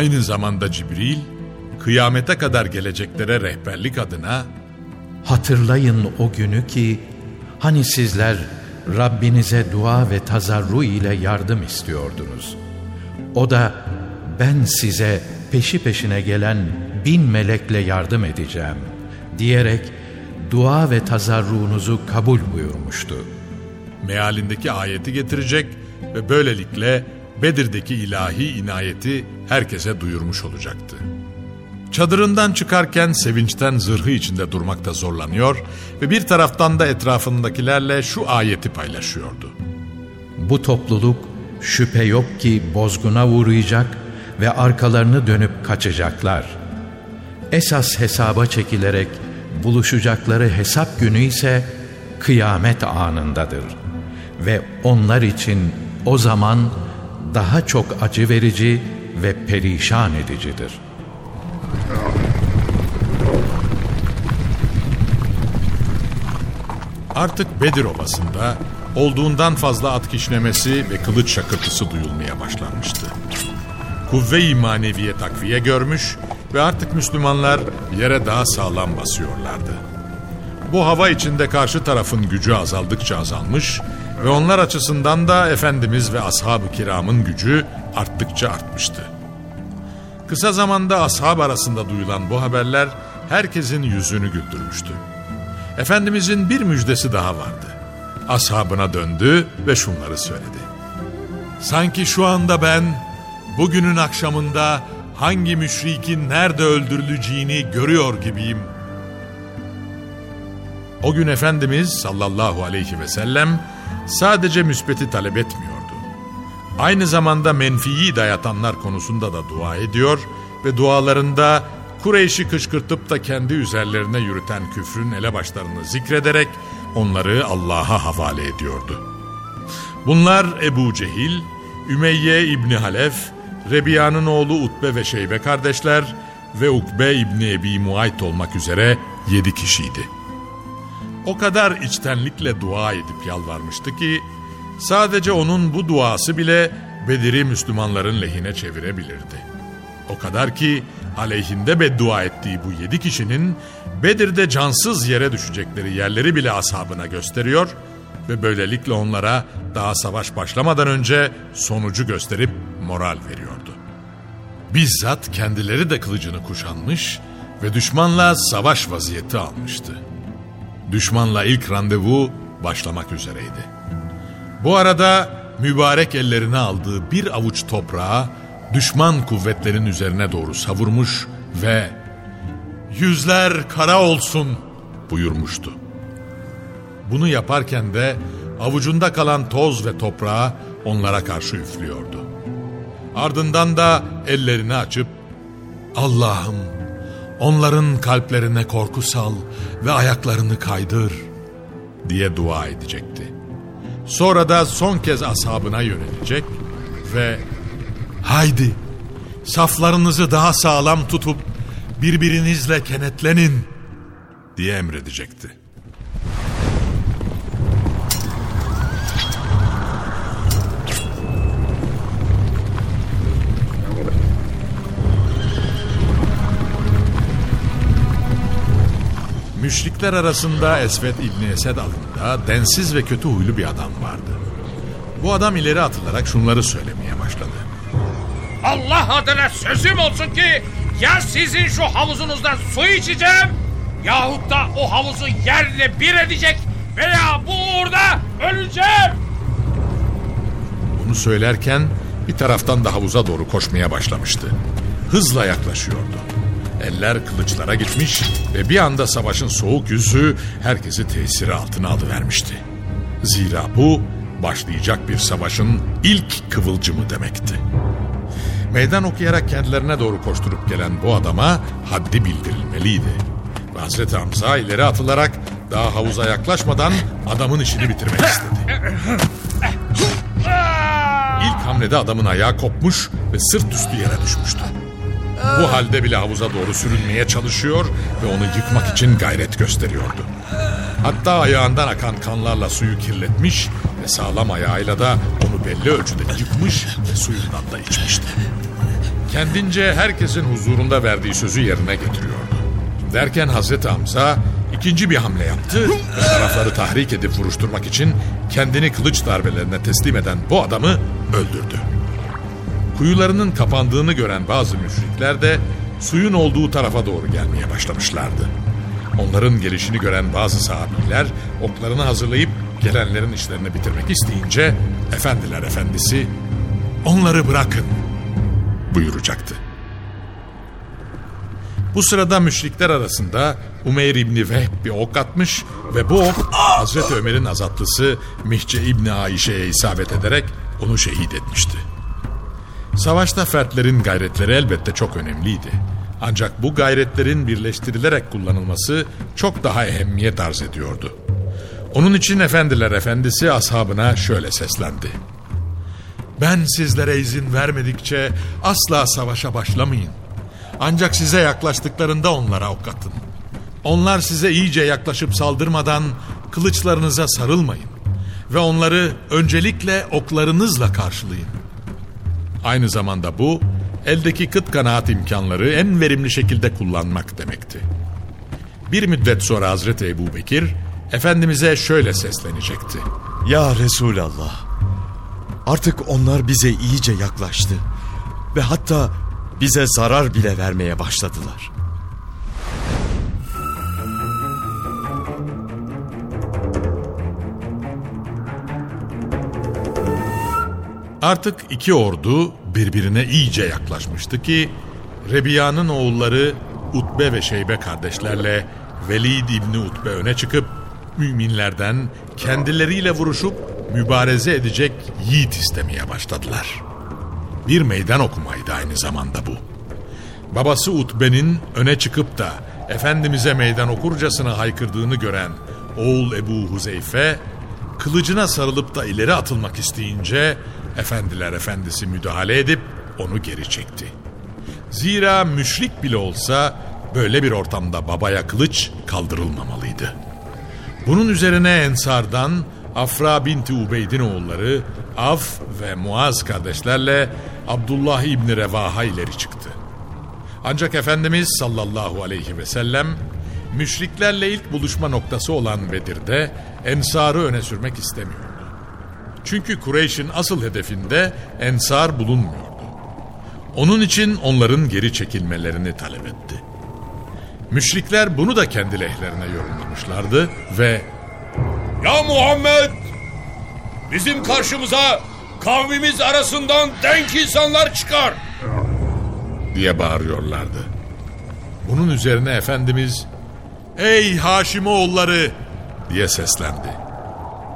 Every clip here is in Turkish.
Aynı zamanda Cibril, kıyamete kadar geleceklere rehberlik adına Hatırlayın o günü ki hani sizler Rabbinize dua ve tazarru ile yardım istiyordunuz. O da ben size peşi peşine gelen bin melekle yardım edeceğim diyerek dua ve tazarruğunuzu kabul buyurmuştu. mealindeki ayeti getirecek ve böylelikle Bedir'deki ilahi inayeti herkese duyurmuş olacaktı. Çadırından çıkarken sevinçten zırhı içinde durmakta zorlanıyor ve bir taraftan da etrafındakilerle şu ayeti paylaşıyordu. Bu topluluk şüphe yok ki bozguna uğrayacak ve arkalarını dönüp kaçacaklar. Esas hesaba çekilerek buluşacakları hesap günü ise kıyamet anındadır. Ve onlar için o zaman daha çok acı verici ve perişan edicidir. Artık Bedir Ovası'nda olduğundan fazla at kişnemesi ve kılıç şakırtısı duyulmaya başlanmıştı. Kuvve-i maneviye takviye görmüş ve artık Müslümanlar yere daha sağlam basıyorlardı. Bu hava içinde karşı tarafın gücü azaldıkça azalmış ve onlar açısından da Efendimiz ve ashab-ı kiramın gücü arttıkça artmıştı. Kısa zamanda ashab arasında duyulan bu haberler herkesin yüzünü güldürmüştü. Efendimizin bir müjdesi daha vardı. Ashabına döndü ve şunları söyledi. Sanki şu anda ben bugünün akşamında hangi müşrikin nerede öldürüleceğini görüyor gibiyim. O gün Efendimiz sallallahu aleyhi ve sellem sadece müsbeti talep etmiyordu. Aynı zamanda menfiyi dayatanlar konusunda da dua ediyor ve dualarında Kureyş'i kışkırtıp da kendi üzerlerine yürüten küfrün elebaşlarını zikrederek onları Allah'a havale ediyordu. Bunlar Ebu Cehil, Ümeyye İbni Halef, Rebiya'nın oğlu Utbe ve Şeybe kardeşler ve Ukbe İbni Ebi Muayt olmak üzere yedi kişiydi. O kadar içtenlikle dua edip yalvarmıştı ki sadece onun bu duası bile Bedir'i Müslümanların lehine çevirebilirdi. O kadar ki aleyhinde beddua ettiği bu yedi kişinin Bedir'de cansız yere düşecekleri yerleri bile ashabına gösteriyor ve böylelikle onlara daha savaş başlamadan önce sonucu gösterip moral veriyordu. Bizzat kendileri de kılıcını kuşanmış ve düşmanla savaş vaziyeti almıştı. Düşmanla ilk randevu başlamak üzereydi. Bu arada mübarek ellerine aldığı bir avuç toprağı düşman kuvvetlerin üzerine doğru savurmuş ve yüzler kara olsun buyurmuştu. Bunu yaparken de avucunda kalan toz ve toprağı onlara karşı üflüyordu. Ardından da ellerini açıp Allah'ım onların kalplerine korku sal ve ayaklarını kaydır diye dua edecekti. Sonra da son kez ashabına yönelecek ve haydi saflarınızı daha sağlam tutup birbirinizle kenetlenin diye emredecekti. Müşrikler arasında Esved İbni Esed adında densiz ve kötü huylu bir adam vardı. Bu adam ileri atılarak şunları söylemeye başladı. Allah adına sözüm olsun ki ya sizin şu havuzunuzdan su içeceğim yahut da o havuzu yerle bir edecek veya bu uğurda öleceğim. Bunu söylerken bir taraftan da havuza doğru koşmaya başlamıştı. Hızla yaklaşıyordu. Eller kılıçlara gitmiş ve bir anda savaşın soğuk yüzü herkesi tesiri altına alıvermişti. Zira bu başlayacak bir savaşın ilk kıvılcımı demekti. Meydan okuyarak kendilerine doğru koşturup gelen bu adama haddi bildirilmeliydi. Hazreti Hamza ileri atılarak daha havuza yaklaşmadan adamın işini bitirmek istedi. İlk hamlede adamın ayağı kopmuş ve sırt üstü yere düşmüştü. Bu halde bile havuza doğru sürünmeye çalışıyor ve onu yıkmak için gayret gösteriyordu. Hatta ayağından akan kanlarla suyu kirletmiş ve sağlam ayağıyla da onu belli ölçüde yıkmış ve suyundan da içmişti. Kendince herkesin huzurunda verdiği sözü yerine getiriyordu. Derken Hazreti Hamza ikinci bir hamle yaptı ve tarafları tahrik edip vuruşturmak için kendini kılıç darbelerine teslim eden bu adamı öldürdü. Kuyularının kapandığını gören bazı müşrikler de suyun olduğu tarafa doğru gelmeye başlamışlardı. Onların gelişini gören bazı sahabiler oklarını hazırlayıp gelenlerin işlerini bitirmek isteyince efendiler efendisi onları bırakın buyuracaktı. Bu sırada müşrikler arasında Umeyr İbni Vehb bir ok atmış ve bu ok Hazreti Ömer'in azatlısı Mihce İbni Ayşe'ye isabet ederek onu şehit etmişti. Savaşta fertlerin gayretleri elbette çok önemliydi. Ancak bu gayretlerin birleştirilerek kullanılması çok daha ehemmiyet arz ediyordu. Onun için efendiler efendisi ashabına şöyle seslendi. Ben sizlere izin vermedikçe asla savaşa başlamayın. Ancak size yaklaştıklarında onlara ok atın. Onlar size iyice yaklaşıp saldırmadan kılıçlarınıza sarılmayın. Ve onları öncelikle oklarınızla karşılayın. Aynı zamanda bu eldeki kıt kanaat imkanları en verimli şekilde kullanmak demekti. Bir müddet sonra Hazreti Ebu Bekir Efendimiz'e şöyle seslenecekti. Ya Resulallah. Artık onlar bize iyice yaklaştı. Ve hatta bize zarar bile vermeye başladılar. Artık iki ordu birbirine iyice yaklaşmıştı ki Rebiya'nın oğulları Utbe ve Şeybe kardeşlerle Velid İbni Utbe öne çıkıp müminlerden kendileriyle vuruşup mübareze edecek yiğit istemeye başladılar. Bir meydan okumaydı aynı zamanda bu. Babası Utbe'nin öne çıkıp da Efendimiz'e meydan okurcasına haykırdığını gören oğul Ebu Huzeyfe kılıcına sarılıp da ileri atılmak isteyince Efendiler Efendisi müdahale edip onu geri çekti. Zira müşrik bile olsa böyle bir ortamda babaya kılıç kaldırılmamalıydı. Bunun üzerine Ensar'dan Afra binti Ubeyd'in oğulları Af ve Muaz kardeşlerle Abdullah İbni Revaha ileri çıktı. Ancak Efendimiz sallallahu aleyhi ve sellem müşriklerle ilk buluşma noktası olan Bedir'de Ensar'ı öne sürmek istemiyordu. Çünkü Kureyş'in asıl hedefinde Ensar bulunmuyordu. Onun için onların geri çekilmelerini talep etti. Müşrikler bunu da kendi lehlerine yorumlamışlardı ve Ya Muhammed! Bizim karşımıza kavmimiz arasından denk insanlar çıkar. diye bağırıyorlardı. Bunun üzerine Efendimiz Ey Haşimoğulları diye seslendi.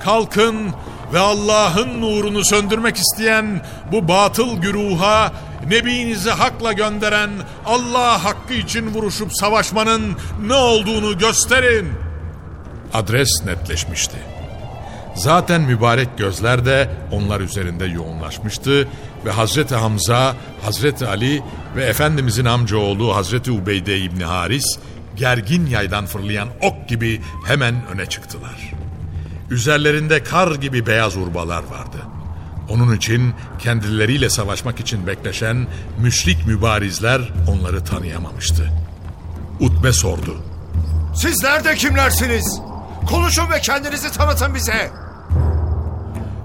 Kalkın ve Allah'ın nurunu söndürmek isteyen bu batıl güruha Nebinizi hakla gönderen Allah hakkı için vuruşup savaşmanın ne olduğunu gösterin. Adres netleşmişti. Zaten mübarek gözler de onlar üzerinde yoğunlaşmıştı ve Hazreti Hamza, Hazreti Ali ve Efendimizin amcaoğlu Hazreti Ubeyde İbni Haris gergin yaydan fırlayan ok gibi hemen öne çıktılar. Üzerlerinde kar gibi beyaz urbalar vardı. Onun için kendileriyle savaşmak için bekleşen müşrik mübarizler onları tanıyamamıştı. Utbe sordu. Sizler de kimlersiniz? Konuşun ve kendinizi tanıtın bize.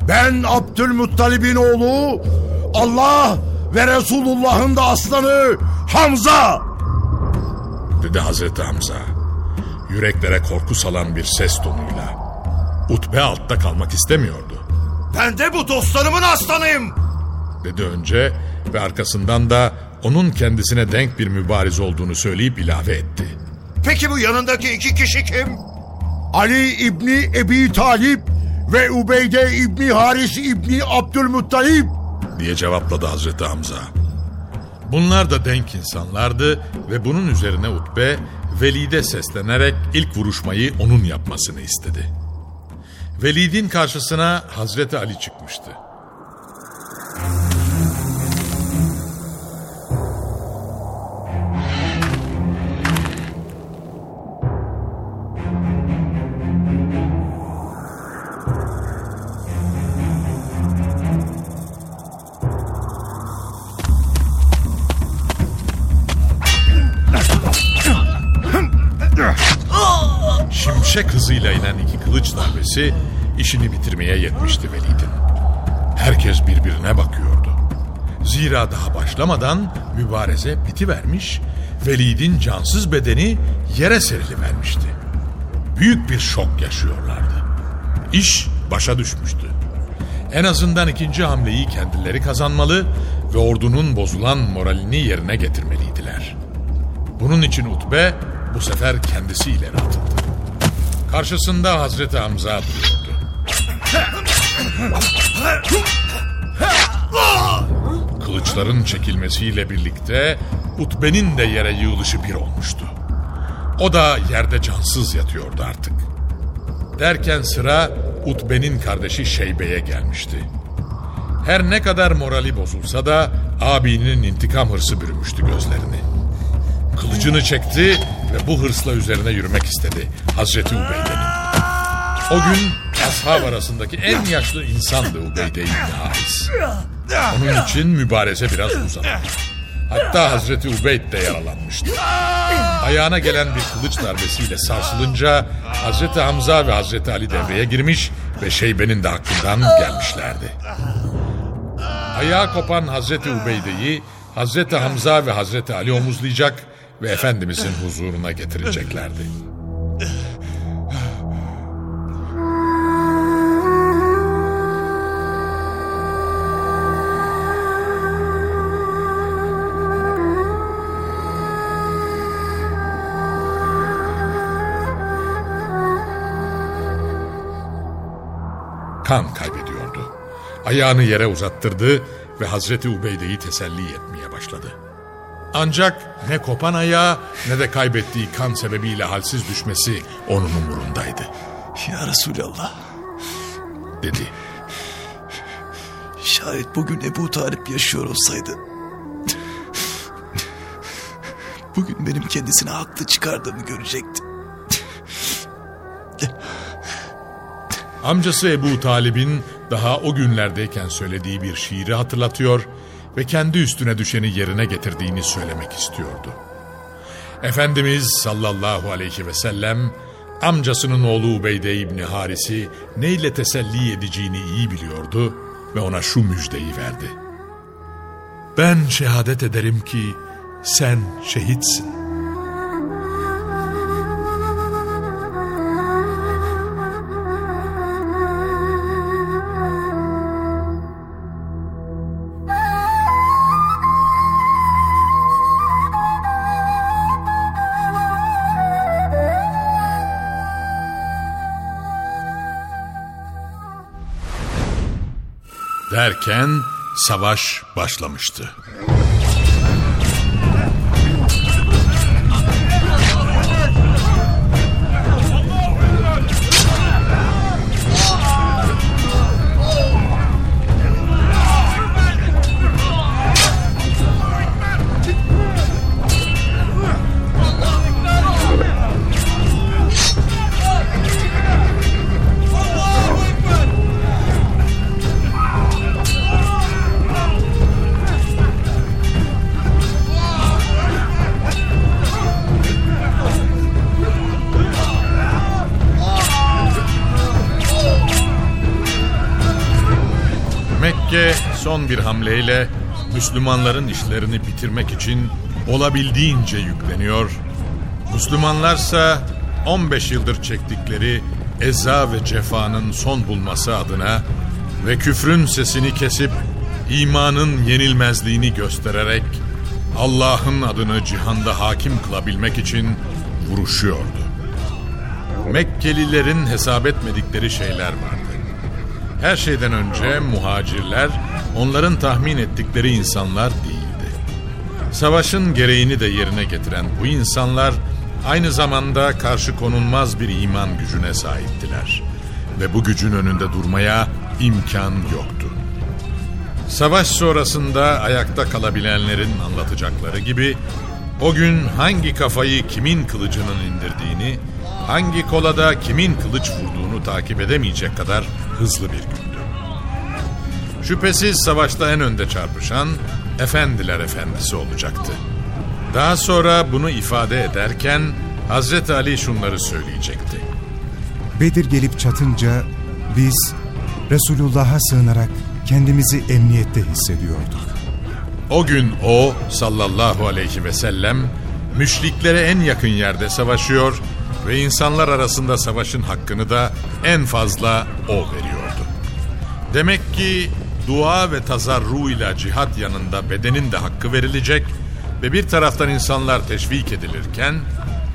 Ben Abdülmuttalib'in oğlu Allah ve Resulullah'ın da aslanı Hamza. Dedi Hazreti Hamza. Yüreklere korku salan bir ses tonuyla. Utbe altta kalmak istemiyordu. Ben de bu dostlarımın aslanıyım. Dedi önce ve arkasından da onun kendisine denk bir mübariz olduğunu söyleyip ilave etti. Peki bu yanındaki iki kişi kim? Ali İbni Ebi Talip ve Ubeyde İbni Haris İbni Abdülmuttalib. diye cevapladı Hazreti Hamza. Bunlar da denk insanlardı ve bunun üzerine Utbe Velid'e seslenerek ilk vuruşmayı onun yapmasını istedi. Velid'in karşısına Hazreti Ali çıkmıştı. Darbesi işini bitirmeye yetmişti Velid'in. Herkes birbirine bakıyordu. Zira daha başlamadan mübareze bitivermiş, Velid'in cansız bedeni yere serilivermişti. Büyük bir şok yaşıyorlardı. İş başa düşmüştü. En azından ikinci hamleyi kendileri kazanmalı ve ordunun bozulan moralini yerine getirmeliydiler. Bunun için Utbe bu sefer kendisi ileri atıldı. Karşısında Hazreti Hamza duruyordu. Kılıçların çekilmesiyle birlikte Utbe'nin de yere yığılışı bir olmuştu. O da yerde cansız yatıyordu artık. Derken sıra Utbe'nin kardeşi Şeybe'ye gelmişti. Her ne kadar morali bozulsa da abinin intikam hırsı bürümüştü gözlerini. Kılıcını çekti ve bu hırsla üzerine yürümek istedi Hazreti Ubeyde'nin. O gün ashab arasındaki en yaşlı insandı Ubeyde İbni Haris. Onun için mübareze biraz uzadı. Hatta Hazreti Ubeyd de yaralanmıştı. Ayağına gelen bir kılıç darbesiyle sarsılınca Hazreti Hamza ve Hazreti Ali devreye girmiş ve Şeybe'nin de hakkından gelmişlerdi. Ayağı kopan Hazreti Ubeyde'yi Hazreti Hamza ve Hazreti Ali omuzlayacak ve Efendimizin huzuruna getireceklerdi. Kan kaybediyordu. Ayağını yere uzattırdı ve Hazreti Ubeyde'yi teselli etmeye başladı. Ancak ne kopan ayağı ne de kaybettiği kan sebebiyle halsiz düşmesi onun umurundaydı. Ya Resulallah. Dedi. Şayet bugün Ebu Talip yaşıyor olsaydı. Bugün benim kendisine haklı çıkardığımı görecekti. Amcası Ebu Talib'in daha o günlerdeyken söylediği bir şiiri hatırlatıyor ve kendi üstüne düşeni yerine getirdiğini söylemek istiyordu. Efendimiz sallallahu aleyhi ve sellem amcasının oğlu Ubeyde İbni Haris'i neyle teselli edeceğini iyi biliyordu ve ona şu müjdeyi verdi. Ben şehadet ederim ki sen şehitsin. Derken savaş başlamıştı. Bir hamleyle Müslümanların işlerini bitirmek için olabildiğince yükleniyor. Müslümanlarsa 15 yıldır çektikleri eza ve cefanın son bulması adına ve küfrün sesini kesip imanın yenilmezliğini göstererek Allah'ın adını cihanda hakim kılabilmek için vuruşuyordu. Mekkelilerin hesap etmedikleri şeyler vardı. Her şeyden önce muhacirler onların tahmin ettikleri insanlar değildi. Savaşın gereğini de yerine getiren bu insanlar aynı zamanda karşı konulmaz bir iman gücüne sahiptiler. Ve bu gücün önünde durmaya imkan yoktu. Savaş sonrasında ayakta kalabilenlerin anlatacakları gibi o gün hangi kafayı kimin kılıcının indirdiğini, hangi kolada kimin kılıç vurduğunu takip edemeyecek kadar hızlı bir gündü. Şüphesiz savaşta en önde çarpışan efendiler efendisi olacaktı. Daha sonra bunu ifade ederken Hazreti Ali şunları söyleyecekti. Bedir gelip çatınca biz Resulullah'a sığınarak kendimizi emniyette hissediyorduk. O gün o sallallahu aleyhi ve sellem müşriklere en yakın yerde savaşıyor ve insanlar arasında savaşın hakkını da en fazla o veriyordu. Demek ki dua ve tazarru ile cihat yanında bedenin de hakkı verilecek ve bir taraftan insanlar teşvik edilirken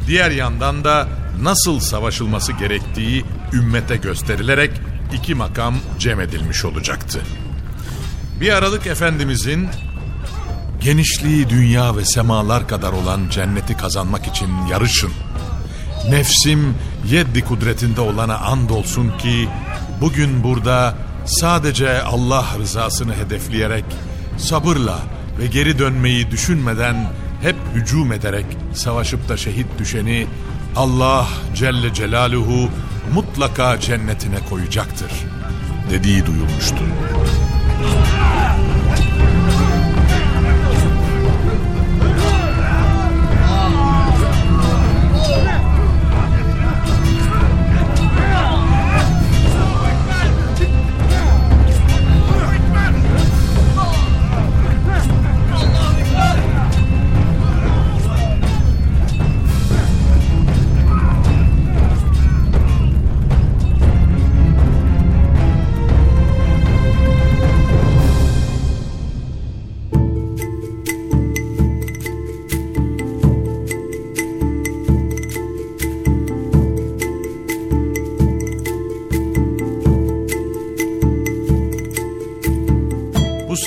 diğer yandan da nasıl savaşılması gerektiği ümmete gösterilerek iki makam cem edilmiş olacaktı. Bir aralık Efendimizin genişliği dünya ve semalar kadar olan cenneti kazanmak için yarışın. Nefsim yeddi kudretinde olana andolsun ki bugün burada sadece Allah rızasını hedefleyerek sabırla ve geri dönmeyi düşünmeden hep hücum ederek savaşıp da şehit düşeni Allah Celle Celaluhu mutlaka cennetine koyacaktır dediği duyulmuştu.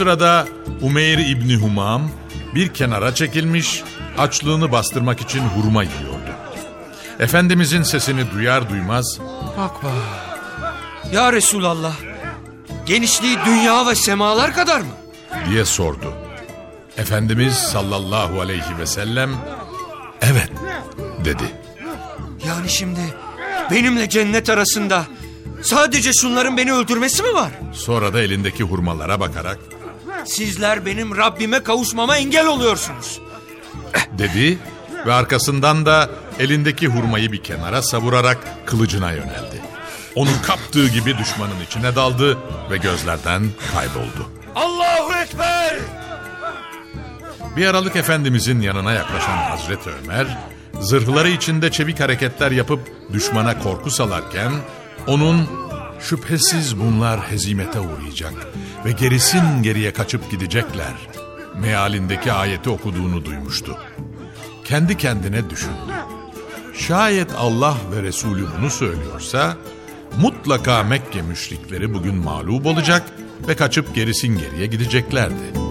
Sırada Umeyr İbni Humam bir kenara çekilmiş, açlığını bastırmak için hurma yiyordu. Efendimizin sesini duyar duymaz Bak bak. Ya Resulallah. Genişliği dünya ve semalar kadar mı? diye sordu. Efendimiz sallallahu aleyhi ve sellem evet dedi. Yani şimdi benimle cennet arasında sadece şunların beni öldürmesi mi var? Sonra da elindeki hurmalara bakarak Sizler benim Rabbime kavuşmama engel oluyorsunuz. dedi ve arkasından da elindeki hurmayı bir kenara savurarak kılıcına yöneldi. Onun kaptığı gibi düşmanın içine daldı ve gözlerden kayboldu. Allahu Ekber! Bir aralık Efendimizin yanına yaklaşan Hazreti Ömer, zırhları içinde çevik hareketler yapıp düşmana korku salarken, onun şüphesiz bunlar hezimete uğrayacak ve gerisin geriye kaçıp gidecekler mealindeki ayeti okuduğunu duymuştu. Kendi kendine düşündü. Şayet Allah ve Resulü bunu söylüyorsa, mutlaka Mekke müşrikleri bugün mağlup olacak ve kaçıp gerisin geriye gideceklerdi.